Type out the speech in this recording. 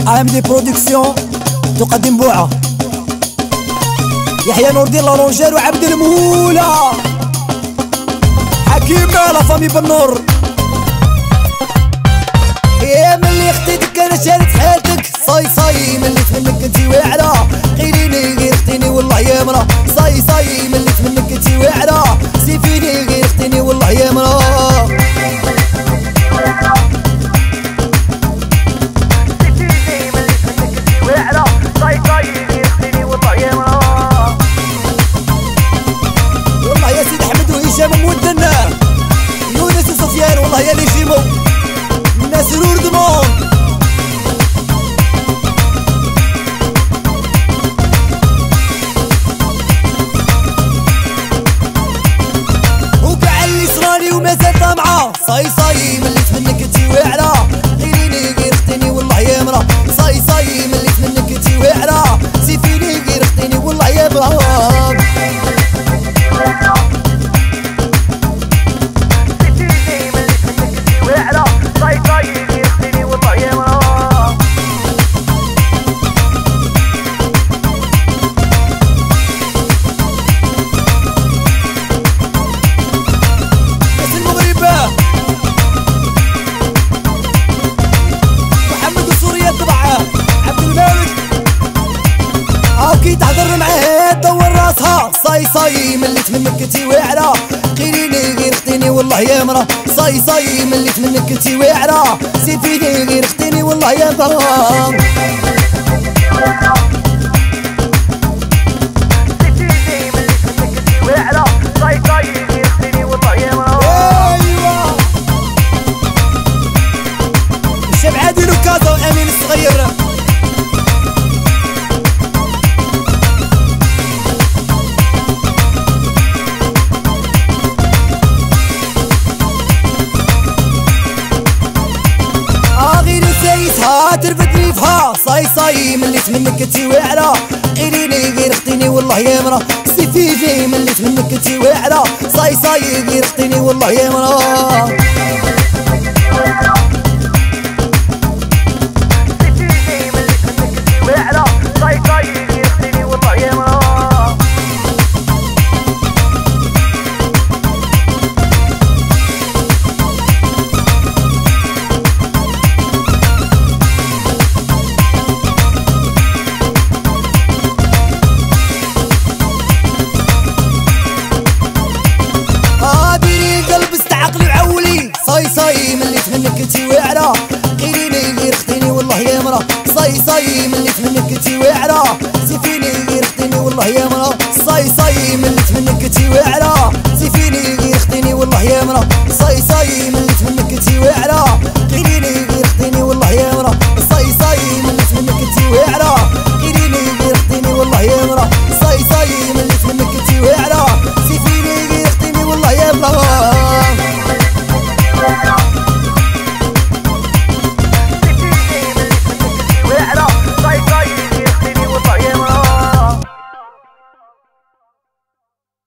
دي برودكسيون تقدم بوعة. يحيى نور الدين لارونجير وعبد المهولة. حكيم لا فامي بالنور يا ملي اختيتك أنا شالت حياتك. صاي صاي مليت منك انتي واعرة غيريني غير اختيني والله يا مرا ومازال طامعة صاي مليت منك انتي واعرة غيريني غير اختيني والله يا مرا صاي صاي مليت منك انتي واعرة سيفيني غير اختيني والله يا مرا ترفدني فيها صاي صاي مليت منك انتي واعرة غيريني غير اختيني والله يا مرا. سيفيجي مليت منك انتي واعرة صاي صاي غير اختيني والله يا مرا. صاي صاي ملي تمنكتي واعره غيري لي غير خديني والله يا مرا. صاي صاي ملي تمنكتي واعره سيفيني غير رختيني والله يا مرا. صاي صاي ملي تمنكتي واعره سيفيني غير رختيني والله يا مرا.